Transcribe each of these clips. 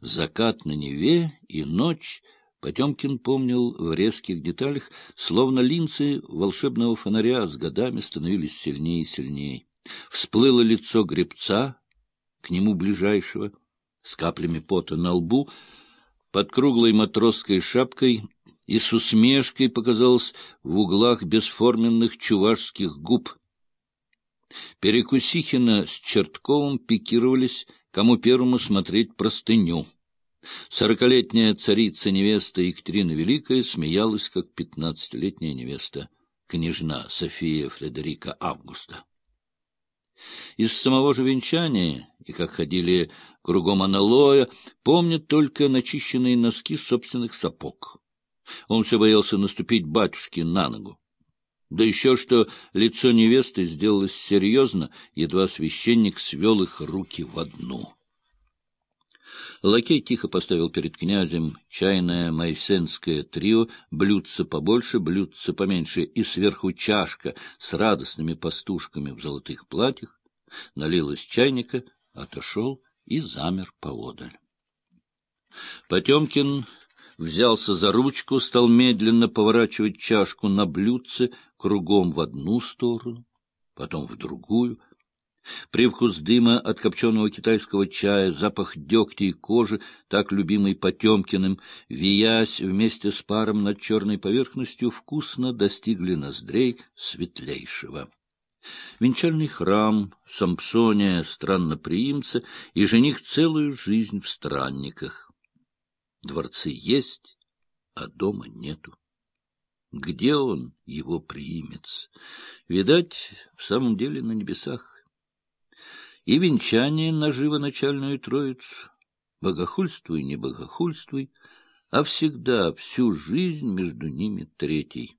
закат на Неве и ночь Потемкин помнил в резких деталях, словно линзы волшебного фонаря с годами становились сильнее и сильнее. Всплыло лицо гребца, к нему ближайшего, с каплями пота на лбу, под круглой матросской шапкой и с усмешкой показалось в углах бесформенных чувашских губ. Перекусихина с Чертковым пикировались, кому первому смотреть простыню. Сорокалетняя царица-невеста Екатерина Великая смеялась, как пятнадцатилетняя невеста, княжна София Фредерика Августа. Из самого же венчания, и как ходили кругом аналоя, помнят только начищенные носки собственных сапог. Он все боялся наступить батюшке на ногу. Да еще что лицо невесты сделалось серьезно, едва священник свел их руки в одну. Лакей тихо поставил перед князем чайное майсенское трио, блюдце побольше, блюдце поменьше, и сверху чашка с радостными пастушками в золотых платьях, налил из чайника, отошел и замер поодаль. Потемкин взялся за ручку, стал медленно поворачивать чашку на блюдце кругом в одну сторону, потом в другую. Привкус дыма от копченого китайского чая, запах дегтя и кожи, так любимый Потемкиным, виясь вместе с паром над черной поверхностью, вкусно достигли ноздрей светлейшего. Венчальный храм, Сампсония, странноприимца и жених целую жизнь в странниках. Дворцы есть, а дома нету. Где он, его приимец? Видать, в самом деле на небесах. И венчание на живоначальную троицу. Богохульствуй, не богохульствуй, а всегда, всю жизнь между ними третий.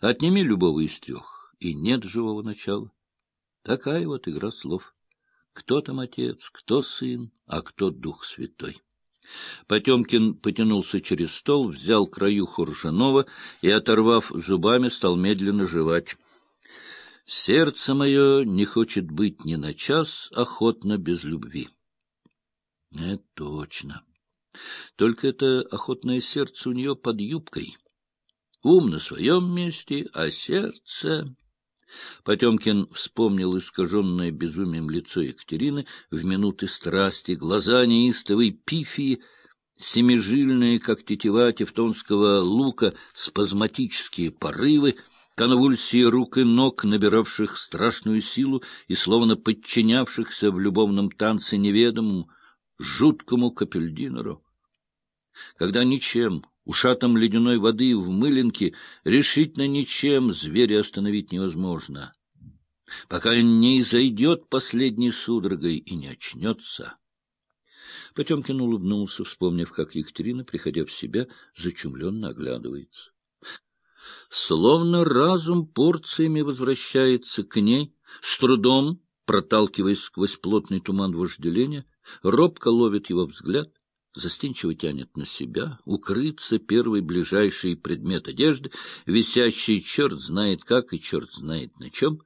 Отними любого из трех, и нет живого начала. Такая вот игра слов. Кто там отец, кто сын, а кто дух святой. Потемкин потянулся через стол, взял краюху ржаного и, оторвав зубами, стал медленно жевать. Сердце мое не хочет быть ни на час охотно без любви. Это точно. Только это охотное сердце у нее под юбкой. Ум на своем месте, а сердце... Потемкин вспомнил искаженное безумием лицо Екатерины в минуты страсти, глаза неистовой пифии, семижильные, как тетива тевтонского лука, спазматические порывы, конвульсии рук и ног, набиравших страшную силу и словно подчинявшихся в любовном танце неведомому, жуткому капельдинеру. Когда ничем, Ушатом ледяной воды в мылинке решительно ничем зверя остановить невозможно, пока не изойдет последней судорогой и не очнется. Потемкин улыбнулся, вспомнив, как Екатерина, приходя в себя, зачумленно оглядывается. Словно разум порциями возвращается к ней, с трудом, проталкиваясь сквозь плотный туман вожделения, робко ловит его взгляд, застенчиво тянет на себя, укрыться первый ближайший предмет одежды, висящий черт знает как и черт знает на чем.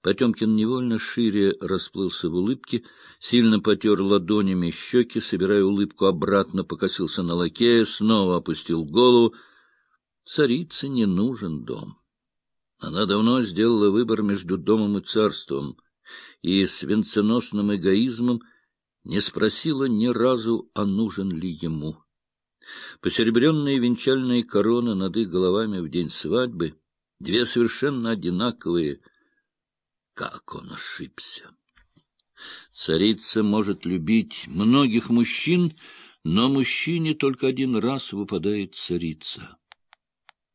Потемкин невольно шире расплылся в улыбке, сильно потер ладонями щеки, собирая улыбку обратно, покосился на лакея, снова опустил голову. Царице не нужен дом. Она давно сделала выбор между домом и царством, и с венценосным эгоизмом — не спросила ни разу, а нужен ли ему. Посеребренные венчальные короны над их головами в день свадьбы, две совершенно одинаковые. Как он ошибся! Царица может любить многих мужчин, но мужчине только один раз выпадает царица.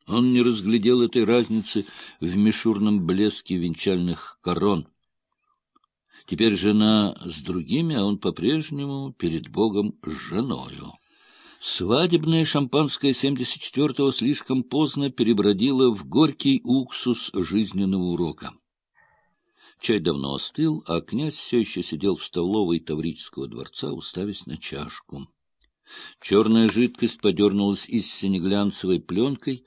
Он не разглядел этой разницы в мишурном блеске венчальных корон — Теперь жена с другими, а он по-прежнему перед Богом с женою. Свадебное шампанское 74-го слишком поздно перебродило в горький уксус жизненного урока. Чай давно остыл, а князь все еще сидел в столовой Таврического дворца, уставясь на чашку. Черная жидкость подернулась из синеглянцевой пленкой,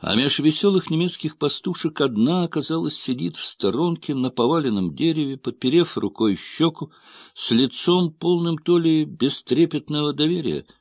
А меж веселых немецких пастушек одна, оказалась, сидит в сторонке на поваленном дереве, подперев рукой щеку, с лицом полным то ли бестрепетного доверия —